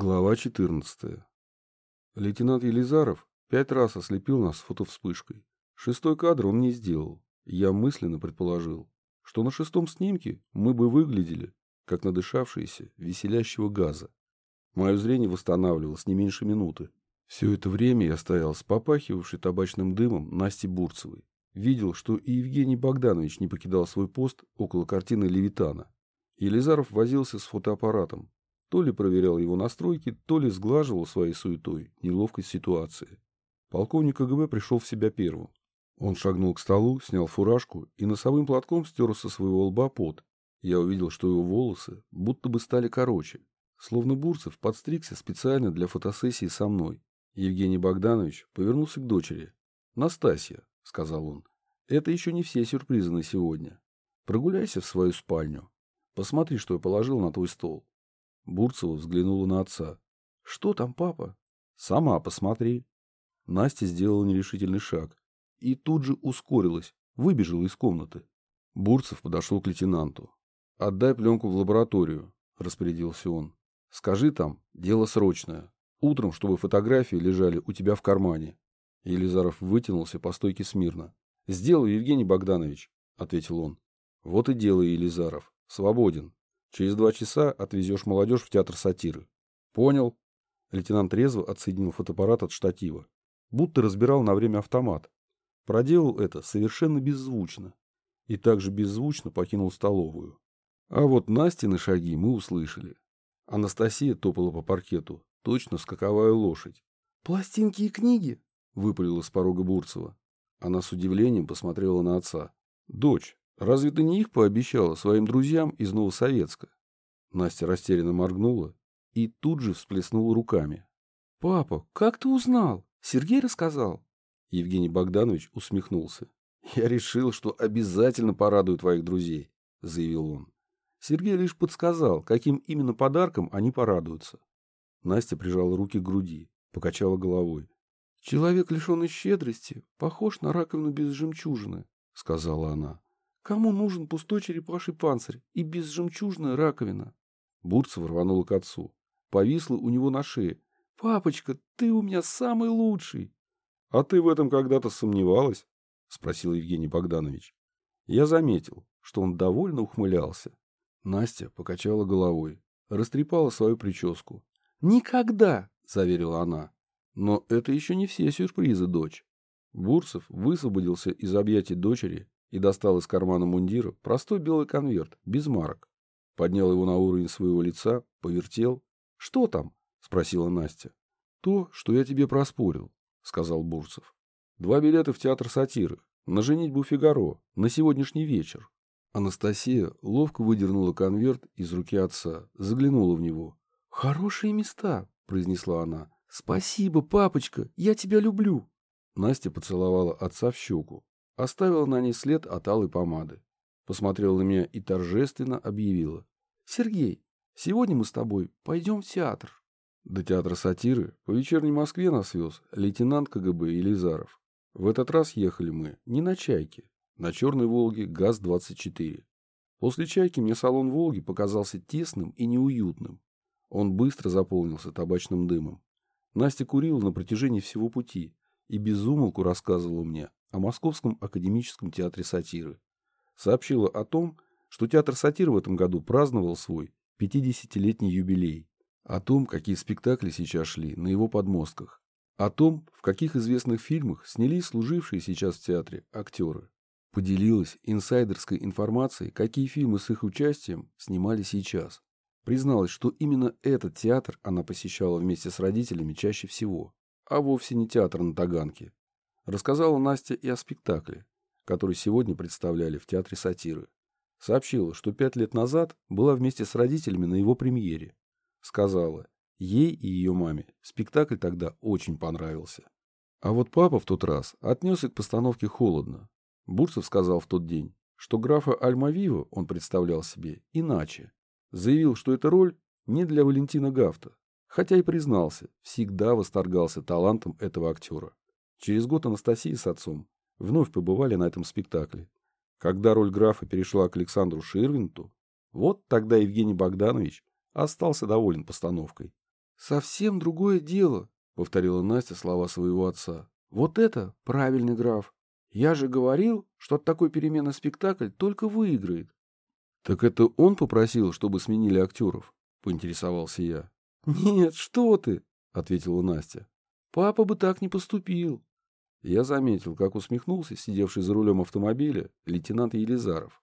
Глава 14. Лейтенант Елизаров пять раз ослепил нас фотовспышкой. Шестой кадр он не сделал. Я мысленно предположил, что на шестом снимке мы бы выглядели, как надышавшиеся веселящего газа. Мое зрение восстанавливалось не меньше минуты. Все это время я стоял с попахивавшей табачным дымом Насти Бурцевой. Видел, что и Евгений Богданович не покидал свой пост около картины Левитана. Елизаров возился с фотоаппаратом, то ли проверял его настройки, то ли сглаживал своей суетой неловкость ситуации. Полковник КГБ пришел в себя первым. Он шагнул к столу, снял фуражку и носовым платком стер со своего лба пот. Я увидел, что его волосы будто бы стали короче. Словно Бурцев подстригся специально для фотосессии со мной. Евгений Богданович повернулся к дочери. «Настасья», — сказал он, — «это еще не все сюрпризы на сегодня. Прогуляйся в свою спальню. Посмотри, что я положил на твой стол. Бурцева взглянула на отца. «Что там, папа?» «Сама посмотри». Настя сделала нерешительный шаг. И тут же ускорилась, выбежала из комнаты. Бурцев подошел к лейтенанту. «Отдай пленку в лабораторию», — распорядился он. «Скажи там, дело срочное. Утром, чтобы фотографии лежали у тебя в кармане». Елизаров вытянулся по стойке смирно. «Сделаю, Евгений Богданович», — ответил он. «Вот и делай, Елизаров. Свободен». Через два часа отвезешь молодежь в театр сатиры. Понял. Лейтенант резво отсоединил фотоаппарат от штатива. Будто разбирал на время автомат. Проделал это совершенно беззвучно. И также беззвучно покинул столовую. А вот Настины шаги мы услышали. Анастасия топала по паркету, точно скаковая лошадь. «Пластинки и книги?» — выпалила с порога Бурцева. Она с удивлением посмотрела на отца. «Дочь, Разве ты не их пообещала своим друзьям из Новосоветска? Настя растерянно моргнула и тут же всплеснула руками. — Папа, как ты узнал? Сергей рассказал? Евгений Богданович усмехнулся. — Я решил, что обязательно порадую твоих друзей, — заявил он. Сергей лишь подсказал, каким именно подарком они порадуются. Настя прижала руки к груди, покачала головой. — Человек, лишенный щедрости, похож на раковину без жемчужины, — сказала она. Кому нужен пустой черепаший панцирь и безжемчужная раковина? Бурцев рванула к отцу. Повисла у него на шее. «Папочка, ты у меня самый лучший!» «А ты в этом когда-то сомневалась?» — спросил Евгений Богданович. Я заметил, что он довольно ухмылялся. Настя покачала головой, растрепала свою прическу. «Никогда!» — заверила она. Но это еще не все сюрпризы, дочь. Бурцев высвободился из объятий дочери и достал из кармана мундира простой белый конверт, без марок. Поднял его на уровень своего лица, повертел. «Что там?» — спросила Настя. «То, что я тебе проспорил», — сказал Бурцев. «Два билета в театр сатиры, на женитьбу Фигаро, на сегодняшний вечер». Анастасия ловко выдернула конверт из руки отца, заглянула в него. «Хорошие места», — произнесла она. «Спасибо, папочка, я тебя люблю». Настя поцеловала отца в щеку, Оставила на ней след от алой помады. Посмотрела на меня и торжественно объявила. «Сергей, сегодня мы с тобой пойдем в театр». До театра сатиры по вечерней Москве нас вез лейтенант КГБ Елизаров. В этот раз ехали мы не на «Чайке», на «Черной Волге» ГАЗ-24. После «Чайки» мне салон «Волги» показался тесным и неуютным. Он быстро заполнился табачным дымом. Настя курила на протяжении всего пути и безумолку рассказывала мне о Московском академическом театре сатиры. Сообщила о том, что театр сатиры в этом году праздновал свой 50-летний юбилей, о том, какие спектакли сейчас шли на его подмостках, о том, в каких известных фильмах снялись служившие сейчас в театре актеры. Поделилась инсайдерской информацией, какие фильмы с их участием снимали сейчас. Призналась, что именно этот театр она посещала вместе с родителями чаще всего, а вовсе не театр на Таганке, Рассказала Настя и о спектакле, который сегодня представляли в Театре сатиры. Сообщила, что пять лет назад была вместе с родителями на его премьере. Сказала, ей и ее маме спектакль тогда очень понравился. А вот папа в тот раз отнесся к постановке холодно. Бурцев сказал в тот день, что графа Альмавива он представлял себе иначе. Заявил, что эта роль не для Валентина Гафта, хотя и признался, всегда восторгался талантом этого актера. Через год Анастасия с отцом вновь побывали на этом спектакле. Когда роль графа перешла к Александру Ширвинту, вот тогда Евгений Богданович остался доволен постановкой. «Совсем другое дело», — повторила Настя слова своего отца. «Вот это правильный граф. Я же говорил, что от такой перемены спектакль только выиграет». «Так это он попросил, чтобы сменили актеров?» — поинтересовался я. «Нет, что ты!» — ответила Настя. «Папа бы так не поступил». Я заметил, как усмехнулся сидевший за рулем автомобиля лейтенант Елизаров.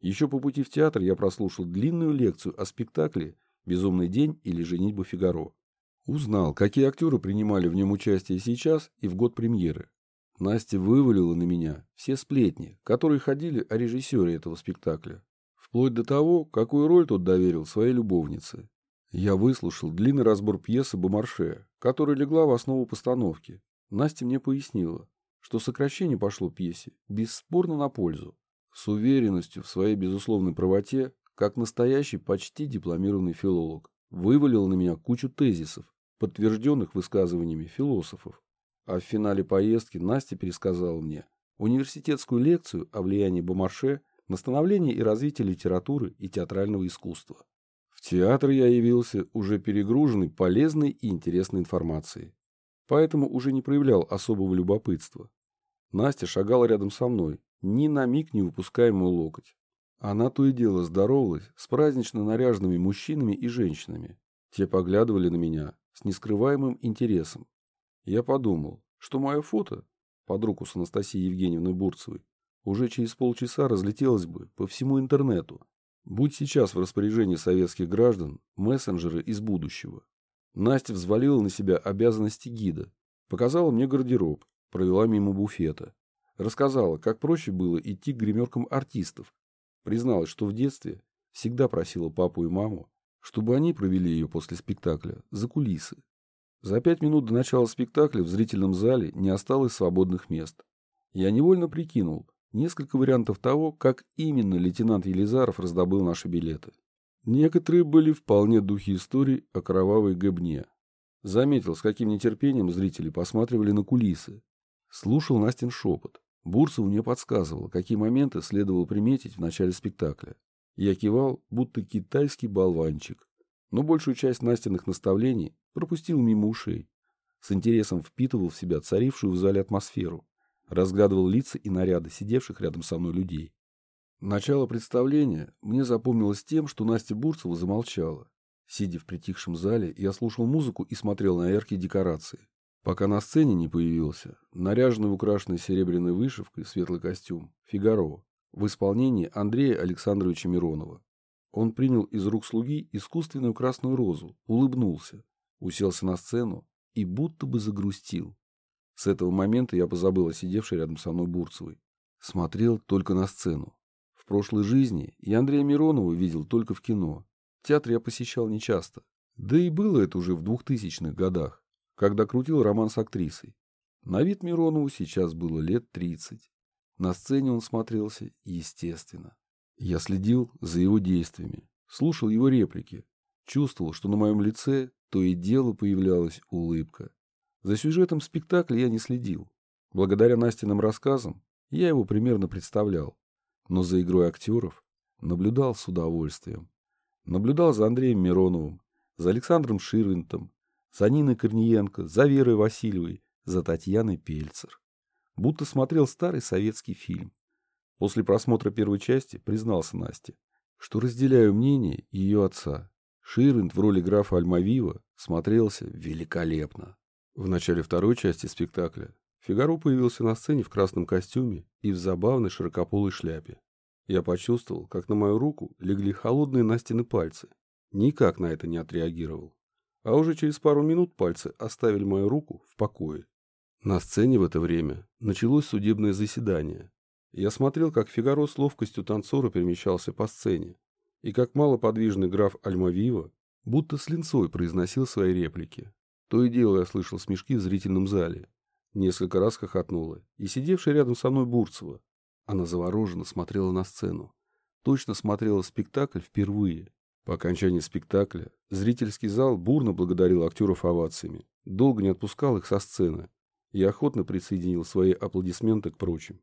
Еще по пути в театр я прослушал длинную лекцию о спектакле «Безумный день» или «Женитьба Фигаро». Узнал, какие актеры принимали в нем участие сейчас и в год премьеры. Настя вывалила на меня все сплетни, которые ходили о режиссере этого спектакля, вплоть до того, какую роль тот доверил своей любовнице. Я выслушал длинный разбор пьесы Бомарше, которая легла в основу постановки. Настя мне пояснила, что сокращение пошло пьесе бесспорно на пользу. С уверенностью в своей безусловной правоте, как настоящий почти дипломированный филолог, вывалил на меня кучу тезисов, подтвержденных высказываниями философов. А в финале поездки Настя пересказала мне университетскую лекцию о влиянии Бомарше на становление и развитие литературы и театрального искусства. В театр я явился уже перегруженный полезной и интересной информацией, поэтому уже не проявлял особого любопытства. Настя шагала рядом со мной, ни на миг не выпуская мой локоть. Она то и дело здоровалась с празднично наряженными мужчинами и женщинами. Те поглядывали на меня с нескрываемым интересом. Я подумал, что мое фото, под руку с Анастасией Евгеньевной Бурцевой, уже через полчаса разлетелось бы по всему интернету. Будь сейчас в распоряжении советских граждан мессенджеры из будущего. Настя взвалила на себя обязанности гида, показала мне гардероб, провела мимо буфета. Рассказала, как проще было идти к гримеркам артистов. Призналась, что в детстве всегда просила папу и маму, чтобы они провели ее после спектакля за кулисы. За пять минут до начала спектакля в зрительном зале не осталось свободных мест. Я невольно прикинул несколько вариантов того, как именно лейтенант Елизаров раздобыл наши билеты. Некоторые были вполне духи историй о кровавой гыбне. Заметил, с каким нетерпением зрители посматривали на кулисы. Слушал Настин шепот. Бурцев мне подсказывал, какие моменты следовало приметить в начале спектакля. Я кивал, будто китайский болванчик. Но большую часть Настиных наставлений пропустил мимо ушей. С интересом впитывал в себя царившую в зале атмосферу. Разглядывал лица и наряды сидевших рядом со мной людей. Начало представления мне запомнилось тем, что Настя Бурцева замолчала. Сидя в притихшем зале, я слушал музыку и смотрел на яркие декорации. Пока на сцене не появился наряженный украшенный серебряной вышивкой светлый костюм «Фигаро» в исполнении Андрея Александровича Миронова. Он принял из рук слуги искусственную красную розу, улыбнулся, уселся на сцену и будто бы загрустил. С этого момента я позабыл о сидевшей рядом со мной Бурцевой. Смотрел только на сцену. В прошлой жизни я Андрея Миронова видел только в кино. Театр я посещал нечасто. Да и было это уже в двухтысячных годах когда крутил роман с актрисой. На вид Миронову сейчас было лет тридцать. На сцене он смотрелся естественно. Я следил за его действиями, слушал его реплики, чувствовал, что на моем лице то и дело появлялась улыбка. За сюжетом спектакля я не следил. Благодаря Настиным рассказам я его примерно представлял, но за игрой актеров наблюдал с удовольствием. Наблюдал за Андреем Мироновым, за Александром Ширвинтом, за Ниной Корниенко, за Верой Васильевой, за Татьяной Пельцер. Будто смотрел старый советский фильм. После просмотра первой части признался Насте, что разделяю мнение ее отца. Ширвинд в роли графа Альмавива смотрелся великолепно. В начале второй части спектакля Фигаро появился на сцене в красном костюме и в забавной широкополой шляпе. Я почувствовал, как на мою руку легли холодные Настины пальцы. Никак на это не отреагировал а уже через пару минут пальцы оставили мою руку в покое. На сцене в это время началось судебное заседание. Я смотрел, как Фигаро с ловкостью танцора перемещался по сцене, и как малоподвижный граф Альмавива будто с линцой произносил свои реплики. То и дело я слышал смешки в зрительном зале. Несколько раз хохотнула и сидевшая рядом со мной Бурцева. Она завороженно смотрела на сцену. Точно смотрела спектакль впервые. По окончании спектакля зрительский зал бурно благодарил актеров овациями, долго не отпускал их со сцены и охотно присоединил свои аплодисменты к прочим.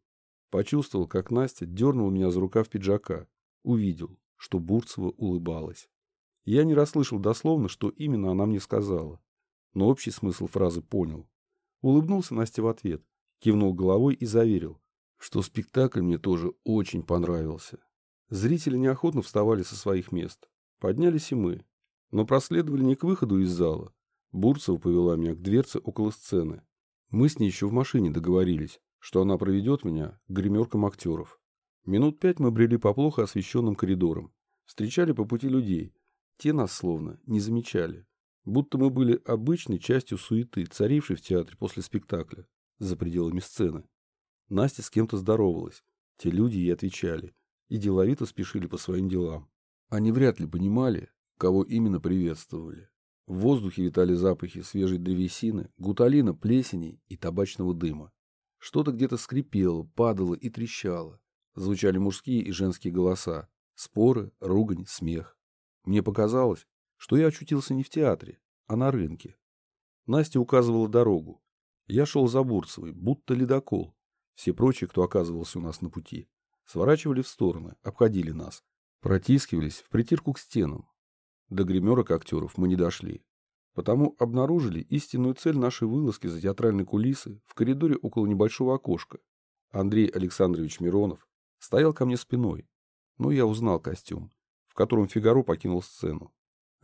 Почувствовал, как Настя дернула меня за рукав пиджака, увидел, что Бурцева улыбалась. Я не расслышал дословно, что именно она мне сказала, но общий смысл фразы понял. Улыбнулся Настя в ответ, кивнул головой и заверил, что спектакль мне тоже очень понравился. Зрители неохотно вставали со своих мест. Поднялись и мы, но проследовали не к выходу из зала. Бурцева повела меня к дверце около сцены. Мы с ней еще в машине договорились, что она проведет меня к гримеркам актеров. Минут пять мы брели по плохо освещенным коридорам, встречали по пути людей, те нас словно не замечали. Будто мы были обычной частью суеты, царившей в театре после спектакля, за пределами сцены. Настя с кем-то здоровалась. Те люди ей отвечали и деловито спешили по своим делам. Они вряд ли понимали, кого именно приветствовали. В воздухе витали запахи свежей древесины, гуталина, плесени и табачного дыма. Что-то где-то скрипело, падало и трещало. Звучали мужские и женские голоса, споры, ругань, смех. Мне показалось, что я очутился не в театре, а на рынке. Настя указывала дорогу. Я шел за Бурцевой, будто ледокол. Все прочие, кто оказывался у нас на пути, сворачивали в стороны, обходили нас, протискивались в притирку к стенам. До гримерок актеров мы не дошли. Потому обнаружили истинную цель нашей вылазки за театральной кулисы в коридоре около небольшого окошка. Андрей Александрович Миронов стоял ко мне спиной, но я узнал костюм в котором Фигаро покинул сцену.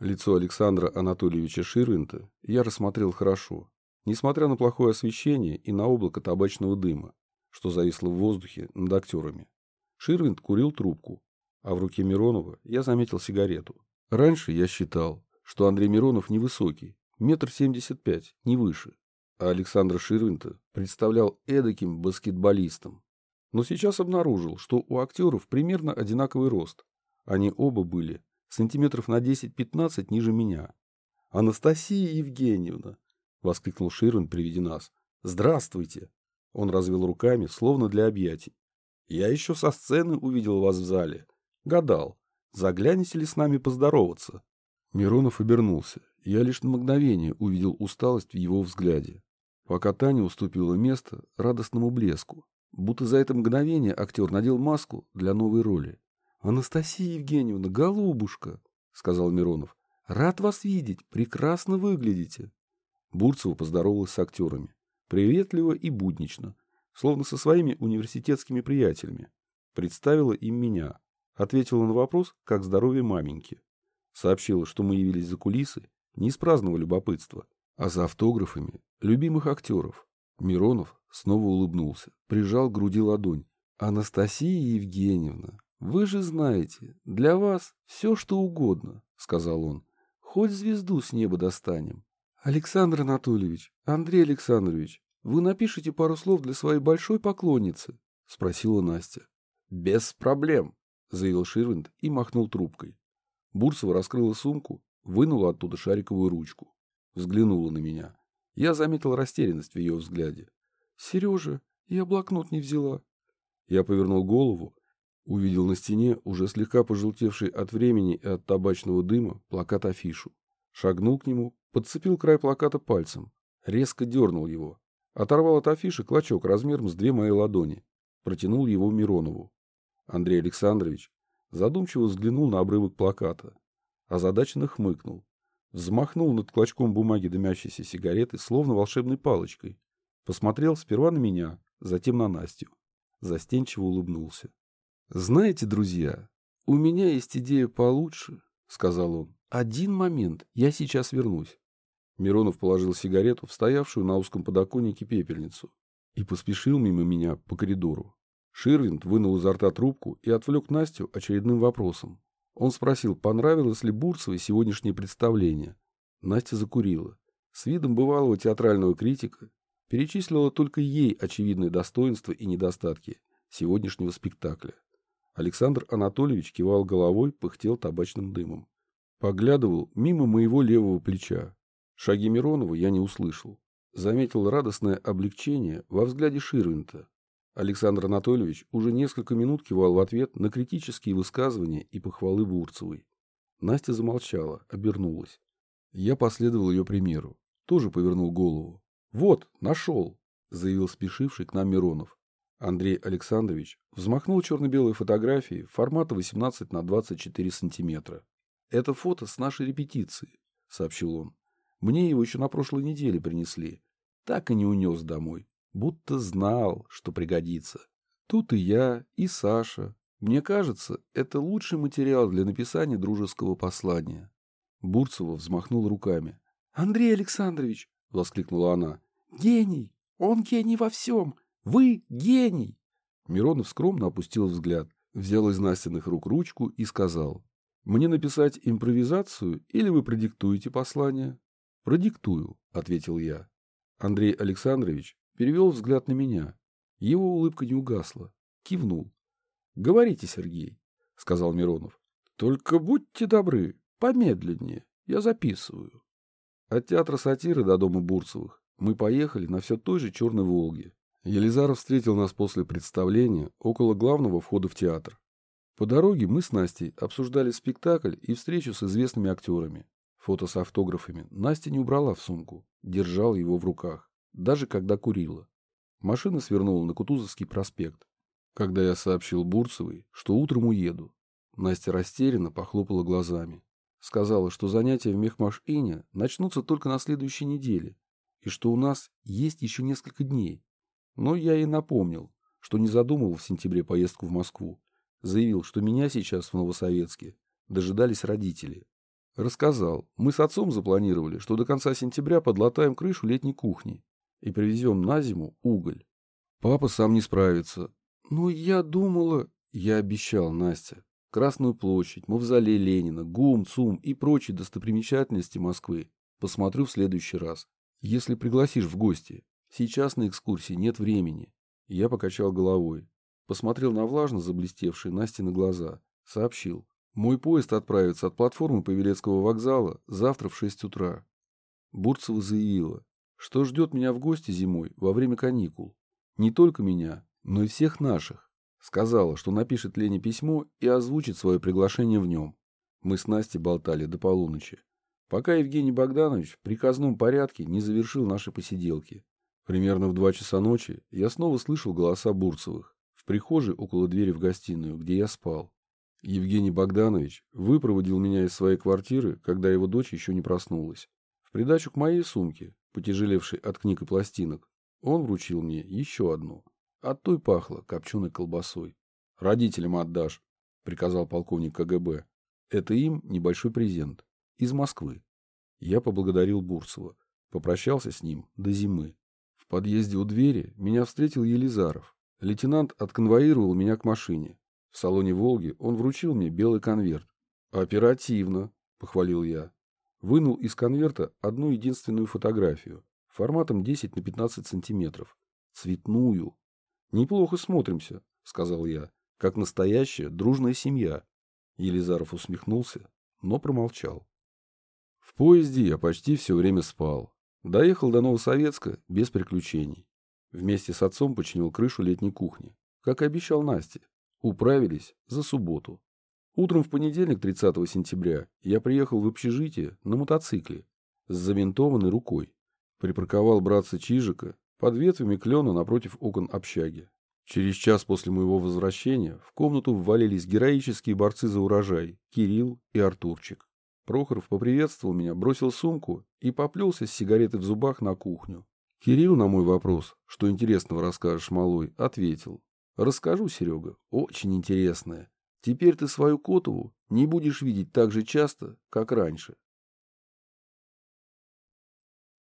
Лицо Александра Анатольевича Ширвинта я рассмотрел хорошо, несмотря на плохое освещение и на облако табачного дыма, что зависло в воздухе над актерами. Ширвинт курил трубку, а в руке Миронова я заметил сигарету. Раньше я считал, что Андрей Миронов невысокий, метр семьдесят пять, не выше, а Александра Ширвинта представлял эдаким баскетболистом. Но сейчас обнаружил, что у актеров примерно одинаковый рост, они оба были сантиметров на 10-15 ниже меня. «Анастасия Евгеньевна!» — воскликнул Ширвин при виде нас. «Здравствуйте!» Он развел руками, словно для объятий. «Я еще со сцены увидел вас в зале. Гадал, заглянете ли с нами поздороваться?» Миронов обернулся. Я лишь на мгновение увидел усталость в его взгляде. Пока Таня уступила место радостному блеску, будто за это мгновение актер надел маску для новой роли. «Анастасия Евгеньевна, голубушка!» — сказал Миронов. «Рад вас видеть, прекрасно выглядите!» Бурцева поздоровалась с актерами. Приветливо и буднично, словно со своими университетскими приятелями. Представила им меня. Ответила на вопрос, как здоровье маменьки. Сообщила, что мы явились за кулисы не из праздного любопытства, а за автографами любимых актеров. Миронов снова улыбнулся, прижал к груди ладонь. «Анастасия Евгеньевна, «Вы же знаете, для вас все, что угодно», — сказал он. «Хоть звезду с неба достанем». «Александр Анатольевич, Андрей Александрович, вы напишите пару слов для своей большой поклонницы?» — спросила Настя. «Без проблем», — заявил Ширвинд и махнул трубкой. Бурцева раскрыла сумку, вынула оттуда шариковую ручку. Взглянула на меня. Я заметил растерянность в ее взгляде. «Сережа, я блокнот не взяла». Я повернул голову Увидел на стене, уже слегка пожелтевший от времени и от табачного дыма, плакат-афишу. Шагнул к нему, подцепил край плаката пальцем, резко дернул его. Оторвал от афиши клочок размером с две мои ладони. Протянул его Миронову. Андрей Александрович задумчиво взглянул на обрывок плаката. Озадаченно хмыкнул. Взмахнул над клочком бумаги дымящейся сигареты, словно волшебной палочкой. Посмотрел сперва на меня, затем на Настю. Застенчиво улыбнулся. «Знаете, друзья, у меня есть идея получше», — сказал он. «Один момент, я сейчас вернусь». Миронов положил сигарету в стоявшую на узком подоконнике пепельницу и поспешил мимо меня по коридору. Ширвинд вынул изо рта трубку и отвлек Настю очередным вопросом. Он спросил, понравилось ли Бурцевой сегодняшнее представление. Настя закурила. С видом бывалого театрального критика перечислила только ей очевидные достоинства и недостатки сегодняшнего спектакля. Александр Анатольевич кивал головой, пыхтел табачным дымом. Поглядывал мимо моего левого плеча. Шаги Миронова я не услышал. Заметил радостное облегчение во взгляде Ширвинта. Александр Анатольевич уже несколько минут кивал в ответ на критические высказывания и похвалы Бурцевой. Настя замолчала, обернулась. Я последовал ее примеру. Тоже повернул голову. «Вот, нашел!» — заявил спешивший к нам Миронов. Андрей Александрович взмахнул черно-белой фотографией формата 18 на 24 сантиметра. Это фото с нашей репетиции, сообщил он. Мне его еще на прошлой неделе принесли. Так и не унес домой. Будто знал, что пригодится. Тут и я, и Саша. Мне кажется, это лучший материал для написания дружеского послания. Бурцева взмахнул руками. «Андрей Александрович!» — воскликнула она. «Гений! Он гений во всем! Вы гений!» Миронов скромно опустил взгляд, взял из Настиных рук ручку и сказал. «Мне написать импровизацию или вы продиктуете послание?» «Продиктую», — ответил я. Андрей Александрович перевел взгляд на меня. Его улыбка не угасла. Кивнул. «Говорите, Сергей», — сказал Миронов. «Только будьте добры, помедленнее. Я записываю». От театра сатиры до дома Бурцевых мы поехали на все той же «Черной Волге». Елизаров встретил нас после представления около главного входа в театр. По дороге мы с Настей обсуждали спектакль и встречу с известными актерами. Фото с автографами Настя не убрала в сумку, держала его в руках, даже когда курила. Машина свернула на Кутузовский проспект. Когда я сообщил Бурцевой, что утром уеду, Настя растерянно похлопала глазами. Сказала, что занятия в мехмашине начнутся только на следующей неделе, и что у нас есть еще несколько дней. Но я ей напомнил, что не задумывал в сентябре поездку в Москву. Заявил, что меня сейчас в Новосоветске дожидались родители, Рассказал. Мы с отцом запланировали, что до конца сентября подлатаем крышу летней кухни и привезем на зиму уголь. Папа сам не справится. Ну, я думала... Я обещал, Настя. Красную площадь, Мавзолей Ленина, ГУМ, ЦУМ и прочие достопримечательности Москвы посмотрю в следующий раз. Если пригласишь в гости. Сейчас на экскурсии нет времени. Я покачал головой. Посмотрел на влажно заблестевшие Насти на глаза. Сообщил. Мой поезд отправится от платформы Павелецкого вокзала завтра в 6 утра. Бурцева заявила, что ждет меня в гости зимой во время каникул. Не только меня, но и всех наших. Сказала, что напишет Лене письмо и озвучит свое приглашение в нем. Мы с Настей болтали до полуночи. Пока Евгений Богданович в приказном порядке не завершил наши посиделки. Примерно в два часа ночи я снова слышал голоса Бурцевых в прихожей около двери в гостиную, где я спал. Евгений Богданович выпроводил меня из своей квартиры, когда его дочь еще не проснулась. В придачу к моей сумке, потяжелевшей от книг и пластинок, он вручил мне еще одну. От той пахло копченой колбасой. «Родителям отдашь», — приказал полковник КГБ. «Это им небольшой презент. Из Москвы». Я поблагодарил Бурцева. Попрощался с ним до зимы. Подъезде у двери меня встретил Елизаров. Лейтенант отконвоировал меня к машине. В салоне «Волги» он вручил мне белый конверт. «Оперативно», — похвалил я. Вынул из конверта одну единственную фотографию, форматом 10 на 15 сантиметров. Цветную. «Неплохо смотримся», — сказал я, — «как настоящая дружная семья». Елизаров усмехнулся, но промолчал. В поезде я почти все время спал. Доехал до Новосоветска без приключений. Вместе с отцом починил крышу летней кухни, как и обещал Насте. Управились за субботу. Утром в понедельник, 30 сентября, я приехал в общежитие на мотоцикле с завинтованной рукой. Припарковал братца Чижика под ветвями клена напротив окон общаги. Через час после моего возвращения в комнату ввалились героические борцы за урожай Кирилл и Артурчик. Прохоров поприветствовал меня, бросил сумку и поплелся с сигаретой в зубах на кухню. Кирилл на мой вопрос, что интересного расскажешь, малой, ответил. Расскажу, Серега, очень интересное. Теперь ты свою Котову не будешь видеть так же часто, как раньше.